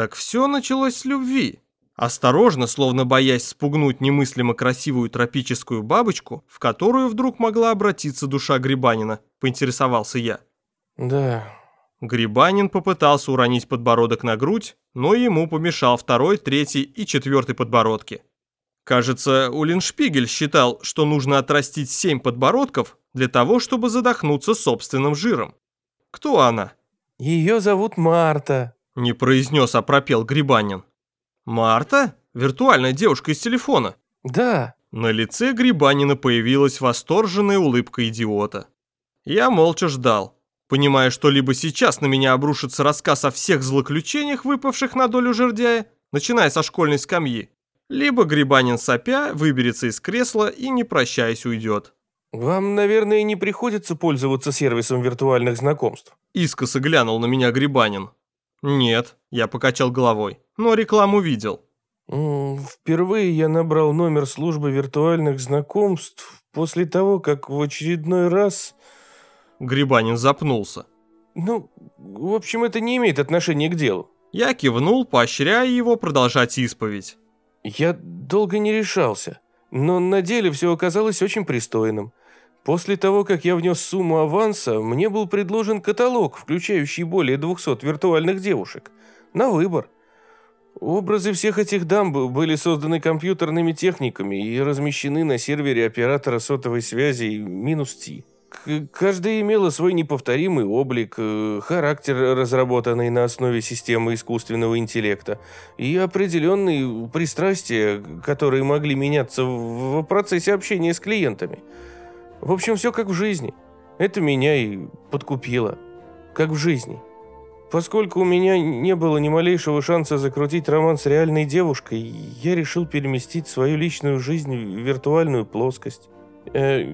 Так все началось с любви. Осторожно, словно боясь спугнуть немыслимо красивую тропическую бабочку, в которую вдруг могла обратиться душа Грибанина, поинтересовался я. Да. Грибанин попытался уронить подбородок на грудь, но ему помешал второй, третий и четвертый подбородки. Кажется, Улиншпигель считал, что нужно отрастить семь подбородков для того, чтобы задохнуться собственным жиром. Кто она? Ее зовут Марта. Не произнес, а пропел Грибанин. Марта? Виртуальная девушка из телефона? Да. На лице Грибанина появилась восторженная улыбка идиота. Я молча ждал, понимая, что либо сейчас на меня обрушится рассказ о всех злоключениях, выпавших на долю жердяя, начиная со школьной скамьи, либо Грибанин сопя выберется из кресла и, не прощаясь, уйдет. Вам, наверное, не приходится пользоваться сервисом виртуальных знакомств. Искоса глянул на меня Грибанин. Нет, я покачал головой, но рекламу видел. Впервые я набрал номер службы виртуальных знакомств после того, как в очередной раз... Грибанин запнулся. Ну, в общем, это не имеет отношения к делу. Я кивнул, поощряя его продолжать исповедь. Я долго не решался, но на деле все оказалось очень пристойным. После того, как я внес сумму аванса, мне был предложен каталог, включающий более 200 виртуальных девушек. На выбор. Образы всех этих дам были созданы компьютерными техниками и размещены на сервере оператора сотовой связи минус Ти. Каждая имела свой неповторимый облик, э, характер, разработанный на основе системы искусственного интеллекта, и определенные пристрастия, которые могли меняться в процессе общения с клиентами. В общем, все как в жизни. Это меня и подкупило. Как в жизни. Поскольку у меня не было ни малейшего шанса закрутить роман с реальной девушкой, я решил переместить свою личную жизнь в виртуальную плоскость. Э,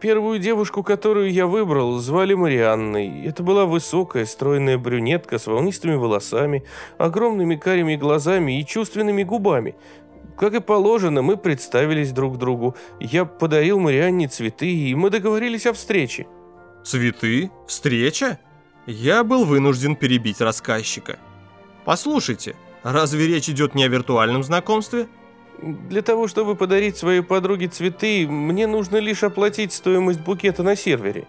первую девушку, которую я выбрал, звали Марианной. Это была высокая, стройная брюнетка с волнистыми волосами, огромными карими глазами и чувственными губами. Как и положено, мы представились друг другу. Я подарил Марианне цветы, и мы договорились о встрече. Цветы? Встреча? Я был вынужден перебить рассказчика. Послушайте, разве речь идет не о виртуальном знакомстве? Для того, чтобы подарить своей подруге цветы, мне нужно лишь оплатить стоимость букета на сервере.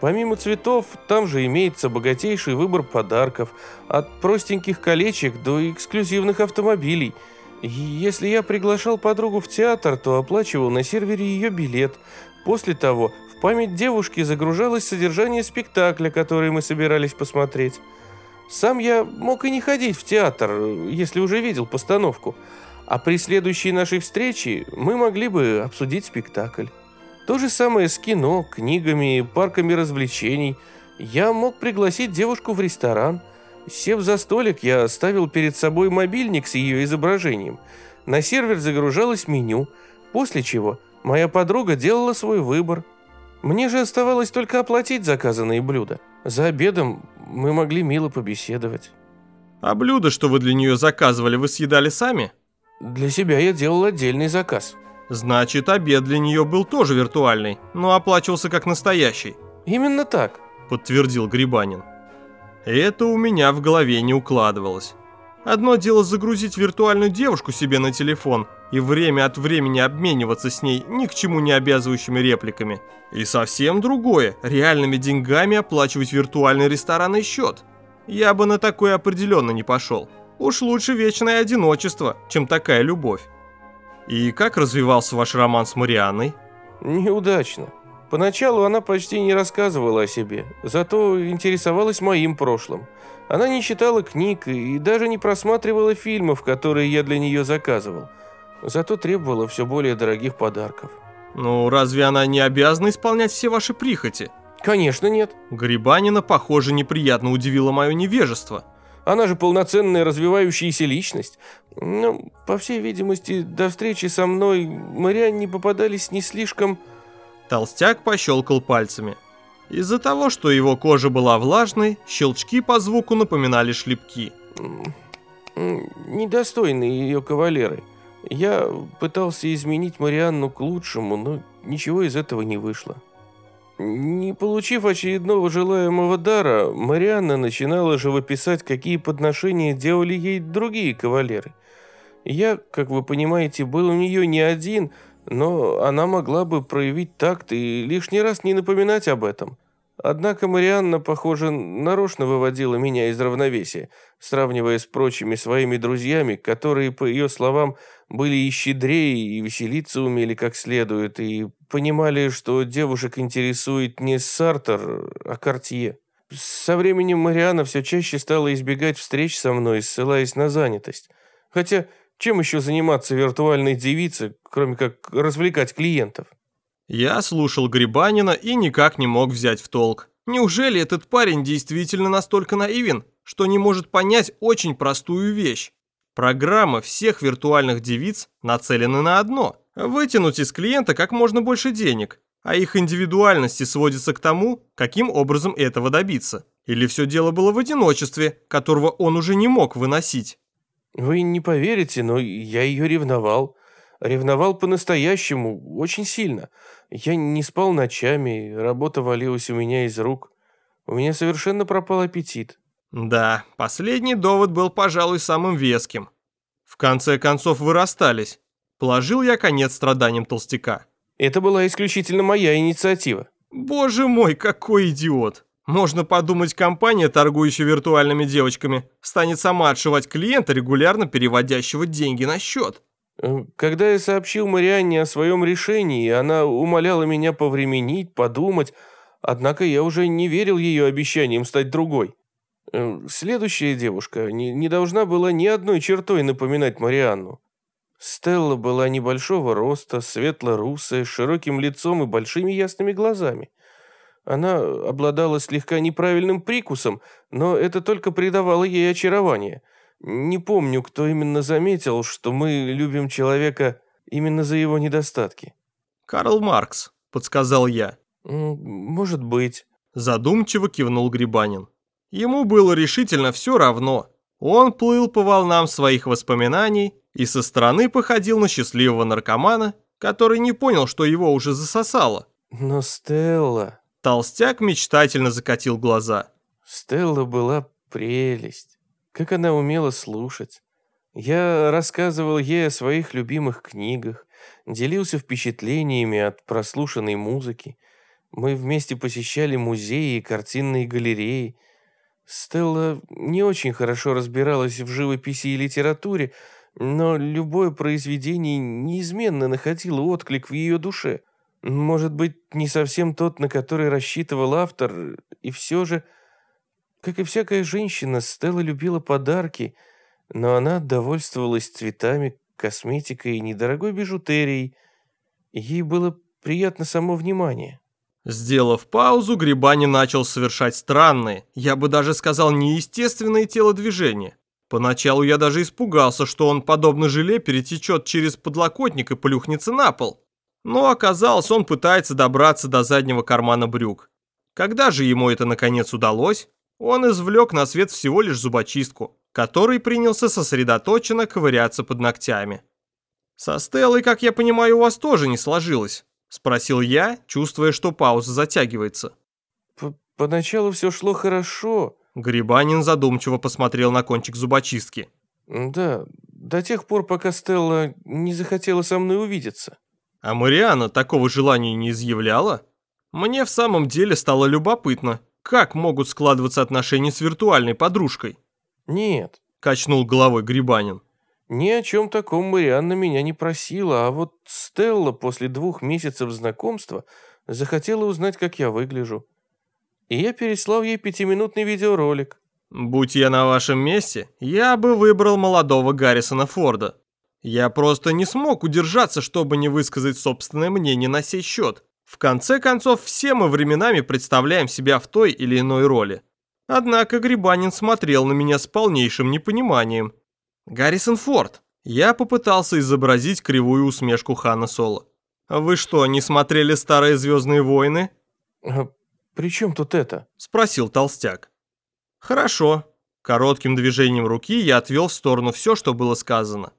Помимо цветов, там же имеется богатейший выбор подарков, от простеньких колечек до эксклюзивных автомобилей – если я приглашал подругу в театр, то оплачивал на сервере ее билет. После того в память девушки загружалось содержание спектакля, который мы собирались посмотреть. Сам я мог и не ходить в театр, если уже видел постановку. А при следующей нашей встрече мы могли бы обсудить спектакль. То же самое с кино, книгами, парками развлечений. Я мог пригласить девушку в ресторан – Сев за столик, я оставил перед собой мобильник с ее изображением. На сервер загружалось меню, после чего моя подруга делала свой выбор. Мне же оставалось только оплатить заказанные блюда. За обедом мы могли мило побеседовать. А блюда, что вы для нее заказывали, вы съедали сами? Для себя я делал отдельный заказ. Значит, обед для нее был тоже виртуальный, но оплачивался как настоящий. Именно так, подтвердил Грибанин. Это у меня в голове не укладывалось. Одно дело загрузить виртуальную девушку себе на телефон и время от времени обмениваться с ней ни к чему не обязывающими репликами. И совсем другое – реальными деньгами оплачивать виртуальный ресторанный счет. Я бы на такое определенно не пошел. Уж лучше вечное одиночество, чем такая любовь. И как развивался ваш роман с Марианной? Неудачно. Поначалу она почти не рассказывала о себе, зато интересовалась моим прошлым. Она не читала книг и даже не просматривала фильмов, которые я для нее заказывал. Зато требовала все более дорогих подарков. Ну, разве она не обязана исполнять все ваши прихоти? Конечно, нет. Грибанина, похоже, неприятно удивила мое невежество. Она же полноценная развивающаяся личность. Ну, по всей видимости, до встречи со мной Мариан попадались не слишком Толстяк пощелкал пальцами. Из-за того, что его кожа была влажной, щелчки по звуку напоминали шлепки. Недостойные ее кавалеры. Я пытался изменить Марианну к лучшему, но ничего из этого не вышло. Не получив очередного желаемого дара, Марианна начинала живописать, какие подношения делали ей другие кавалеры. Я, как вы понимаете, был у нее не один, но она могла бы проявить такт и лишний раз не напоминать об этом. Однако Марианна, похоже, нарочно выводила меня из равновесия, сравнивая с прочими своими друзьями, которые, по ее словам, были и щедрее, и веселиться умели как следует, и понимали, что девушек интересует не Сартер, а Кортье. Со временем Марианна все чаще стала избегать встреч со мной, ссылаясь на занятость. Хотя, чем еще заниматься виртуальной девице, кроме как развлекать клиентов? Я слушал Грибанина и никак не мог взять в толк. Неужели этот парень действительно настолько наивен, что не может понять очень простую вещь? Программа всех виртуальных девиц нацелена на одно – вытянуть из клиента как можно больше денег, а их индивидуальности сводится к тому, каким образом этого добиться. Или все дело было в одиночестве, которого он уже не мог выносить? Вы не поверите, но я ее ревновал. Ревновал по-настоящему, очень сильно. Я не спал ночами, работа валилась у меня из рук. У меня совершенно пропал аппетит. Да, последний довод был, пожалуй, самым веским. В конце концов вы расстались. Положил я конец страданиям толстяка. Это была исключительно моя инициатива. Боже мой, какой идиот. Можно подумать, компания, торгующая виртуальными девочками, станет сама отшивать клиента, регулярно переводящего деньги на счет. Э, когда я сообщил Марианне о своем решении, она умоляла меня повременить, подумать, однако я уже не верил ее обещаниям стать другой. Э, следующая девушка не, не должна была ни одной чертой напоминать Марианну. Стелла была небольшого роста, светло-русая, с широким лицом и большими ясными глазами. Она обладала слегка неправильным прикусом, но это только придавало ей очарование – не помню, кто именно заметил, что мы любим человека именно за его недостатки. Карл Маркс, подсказал я. Может быть. Задумчиво кивнул Грибанин. Ему было решительно все равно. Он плыл по волнам своих воспоминаний и со стороны походил на счастливого наркомана, который не понял, что его уже засосало. Но Стелла... Толстяк мечтательно закатил глаза. Стелла была прелесть. Как она умела слушать. Я рассказывал ей о своих любимых книгах, делился впечатлениями от прослушанной музыки. Мы вместе посещали музеи и картинные галереи. Стелла не очень хорошо разбиралась в живописи и литературе, но любое произведение неизменно находило отклик в ее душе. Может быть, не совсем тот, на который рассчитывал автор, и все же как и всякая женщина, Стелла любила подарки, но она довольствовалась цветами, косметикой и недорогой бижутерией. Ей было приятно само внимание. Сделав паузу, Грибани начал совершать странные, я бы даже сказал неестественные телодвижения. Поначалу я даже испугался, что он, подобно желе, перетечет через подлокотник и плюхнется на пол. Но оказалось, он пытается добраться до заднего кармана брюк. Когда же ему это наконец удалось, он извлек на свет всего лишь зубочистку, который принялся сосредоточенно ковыряться под ногтями. «Со Стеллой, как я понимаю, у вас тоже не сложилось?» – спросил я, чувствуя, что пауза затягивается. «Поначалу все шло хорошо». Грибанин задумчиво посмотрел на кончик зубочистки. «Да, до тех пор, пока Стелла не захотела со мной увидеться». «А Мариана такого желания не изъявляла?» Мне в самом деле стало любопытно, как могут складываться отношения с виртуальной подружкой? Нет. Качнул головой Грибанин. Ни о чем таком Марианна меня не просила, а вот Стелла после двух месяцев знакомства захотела узнать, как я выгляжу. И я переслал ей пятиминутный видеоролик. Будь я на вашем месте, я бы выбрал молодого Гаррисона Форда. Я просто не смог удержаться, чтобы не высказать собственное мнение на сей счет. В конце концов, все мы временами представляем себя в той или иной роли. Однако Грибанин смотрел на меня с полнейшим непониманием. «Гаррисон Форд». Я попытался изобразить кривую усмешку Хана Соло. «Вы что, не смотрели «Старые звездные войны»?» а «При чем тут это?» – спросил толстяк. «Хорошо». Коротким движением руки я отвел в сторону все, что было сказано.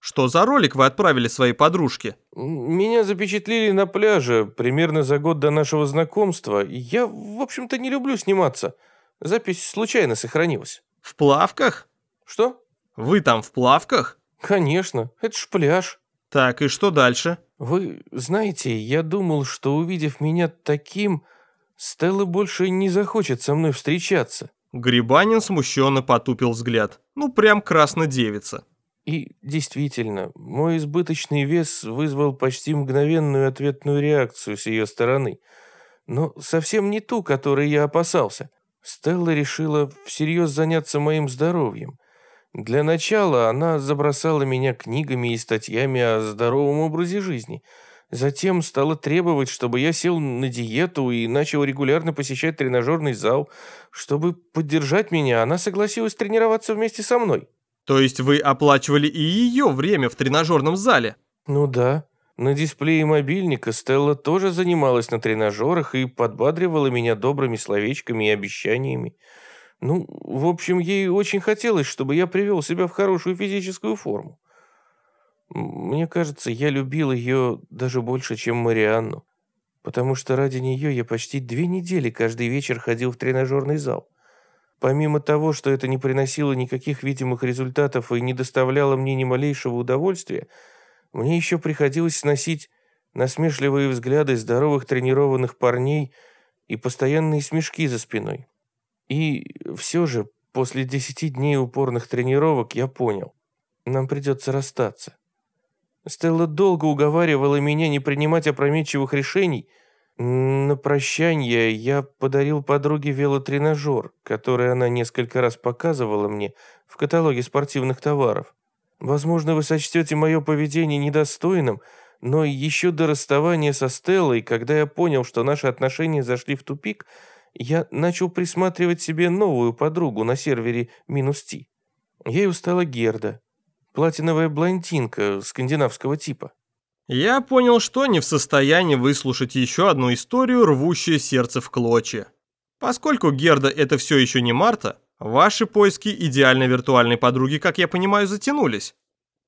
Что за ролик вы отправили своей подружке? Меня запечатлели на пляже примерно за год до нашего знакомства. Я, в общем-то, не люблю сниматься. Запись случайно сохранилась. В плавках? Что? Вы там в плавках? Конечно, это ж пляж. Так, и что дальше? Вы знаете, я думал, что увидев меня таким, Стелла больше не захочет со мной встречаться. Грибанин смущенно потупил взгляд. Ну, прям краснодевица. И действительно, мой избыточный вес вызвал почти мгновенную ответную реакцию с ее стороны. Но совсем не ту, которой я опасался. Стелла решила всерьез заняться моим здоровьем. Для начала она забросала меня книгами и статьями о здоровом образе жизни. Затем стала требовать, чтобы я сел на диету и начал регулярно посещать тренажерный зал. Чтобы поддержать меня, она согласилась тренироваться вместе со мной. То есть вы оплачивали и ее время в тренажерном зале? Ну да. На дисплее мобильника Стелла тоже занималась на тренажерах и подбадривала меня добрыми словечками и обещаниями. Ну, в общем, ей очень хотелось, чтобы я привел себя в хорошую физическую форму. Мне кажется, я любил ее даже больше, чем Марианну, потому что ради нее я почти две недели каждый вечер ходил в тренажерный зал. Помимо того, что это не приносило никаких видимых результатов и не доставляло мне ни малейшего удовольствия, мне еще приходилось сносить насмешливые взгляды здоровых тренированных парней и постоянные смешки за спиной. И все же, после десяти дней упорных тренировок, я понял, нам придется расстаться. Стелла долго уговаривала меня не принимать опрометчивых решений. На прощание я подарил подруге велотренажер, который она несколько раз показывала мне в каталоге спортивных товаров. Возможно, вы сочтете мое поведение недостойным, но еще до расставания со Стеллой, когда я понял, что наши отношения зашли в тупик, я начал присматривать себе новую подругу на сервере минус Ти. Ею стала Герда, платиновая блондинка скандинавского типа. Я понял, что не в состоянии выслушать еще одну историю, рвущую сердце в клочья. Поскольку Герда это все еще не Марта, ваши поиски идеальной виртуальной подруги, как я понимаю, затянулись.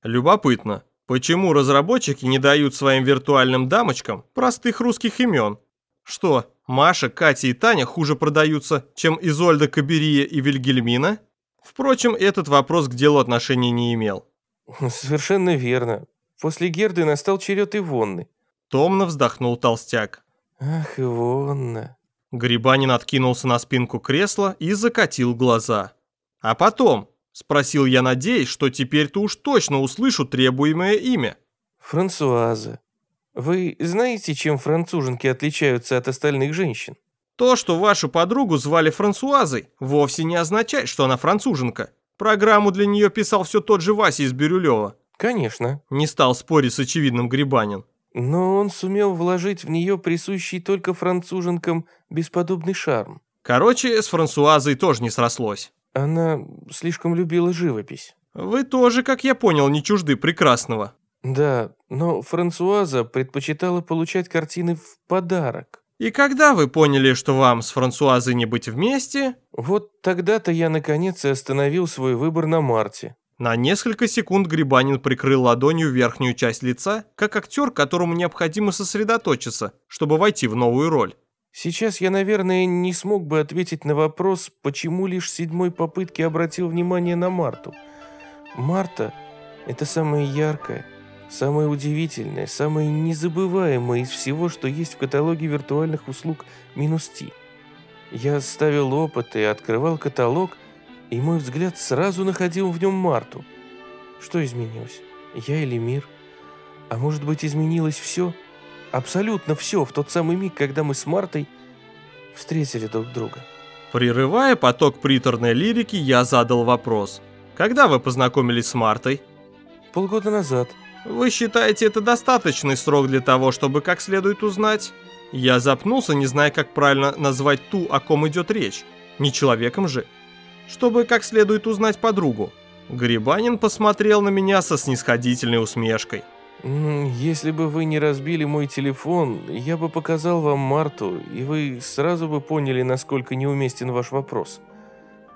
Любопытно, почему разработчики не дают своим виртуальным дамочкам простых русских имен? Что, Маша, Катя и Таня хуже продаются, чем Изольда Каберия и Вильгельмина? Впрочем, этот вопрос к делу отношения не имел. Совершенно верно. После Герды настал черед Ивонны. Томно вздохнул толстяк. Ах, Ивонна. Грибанин откинулся на спинку кресла и закатил глаза. А потом, спросил я, надеясь, что теперь-то уж точно услышу требуемое имя. Франсуаза. Вы знаете, чем француженки отличаются от остальных женщин? То, что вашу подругу звали Франсуазой, вовсе не означает, что она француженка. Программу для нее писал все тот же Вася из Бирюлева. Конечно. Не стал спорить с очевидным Грибанин. Но он сумел вложить в нее присущий только француженкам бесподобный шарм. Короче, с Франсуазой тоже не срослось. Она слишком любила живопись. Вы тоже, как я понял, не чужды прекрасного. Да, но Франсуаза предпочитала получать картины в подарок. И когда вы поняли, что вам с Франсуазой не быть вместе? Вот тогда-то я наконец и остановил свой выбор на Марте. На несколько секунд Грибанин прикрыл ладонью верхнюю часть лица, как актер, которому необходимо сосредоточиться, чтобы войти в новую роль. Сейчас я, наверное, не смог бы ответить на вопрос, почему лишь седьмой попытки обратил внимание на Марту. Марта – это самое яркое, Самое удивительное, самое незабываемое из всего, что есть в каталоге виртуальных услуг минус Ти. Я ставил опыты, открывал каталог, и мой взгляд сразу находил в нем Марту. Что изменилось? Я или мир? А может быть, изменилось все? Абсолютно все в тот самый миг, когда мы с Мартой встретили друг друга. Прерывая поток приторной лирики, я задал вопрос. Когда вы познакомились с Мартой? Полгода назад. Вы считаете это достаточный срок для того, чтобы как следует узнать? Я запнулся, не зная, как правильно назвать ту, о ком идет речь. Не человеком же. Чтобы как следует узнать подругу. Грибанин посмотрел на меня со снисходительной усмешкой. «Если бы вы не разбили мой телефон, я бы показал вам Марту, и вы сразу бы поняли, насколько неуместен ваш вопрос.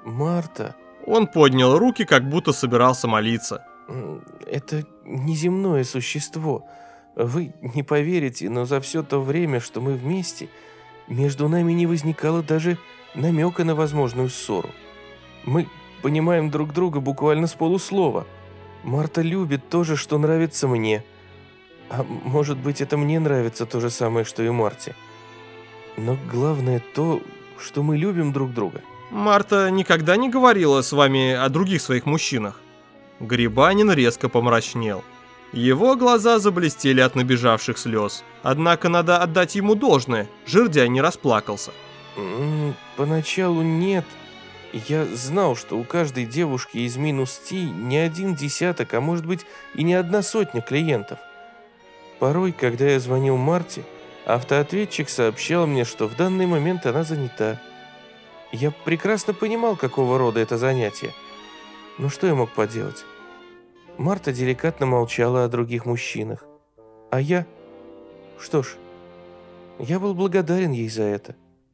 Марта...» Он поднял руки, как будто собирался молиться. Это неземное существо. Вы не поверите, но за все то время, что мы вместе, между нами не возникало даже намека на возможную ссору. Мы понимаем друг друга буквально с полуслова. Марта любит то же, что нравится мне. А может быть, это мне нравится то же самое, что и Марте. Но главное то, что мы любим друг друга. Марта никогда не говорила с вами о других своих мужчинах. Грибанин резко помрачнел. Его глаза заблестели от набежавших слез. Однако надо отдать ему должное, жердяй не расплакался. «Поначалу нет. Я знал, что у каждой девушки из минус Ти не один десяток, а может быть и не одна сотня клиентов. Порой, когда я звонил Марте, автоответчик сообщал мне, что в данный момент она занята. Я прекрасно понимал, какого рода это занятие. Но что я мог поделать? Марта деликатно молчала о других мужчинах. А я? Что ж, я был благодарен ей за это.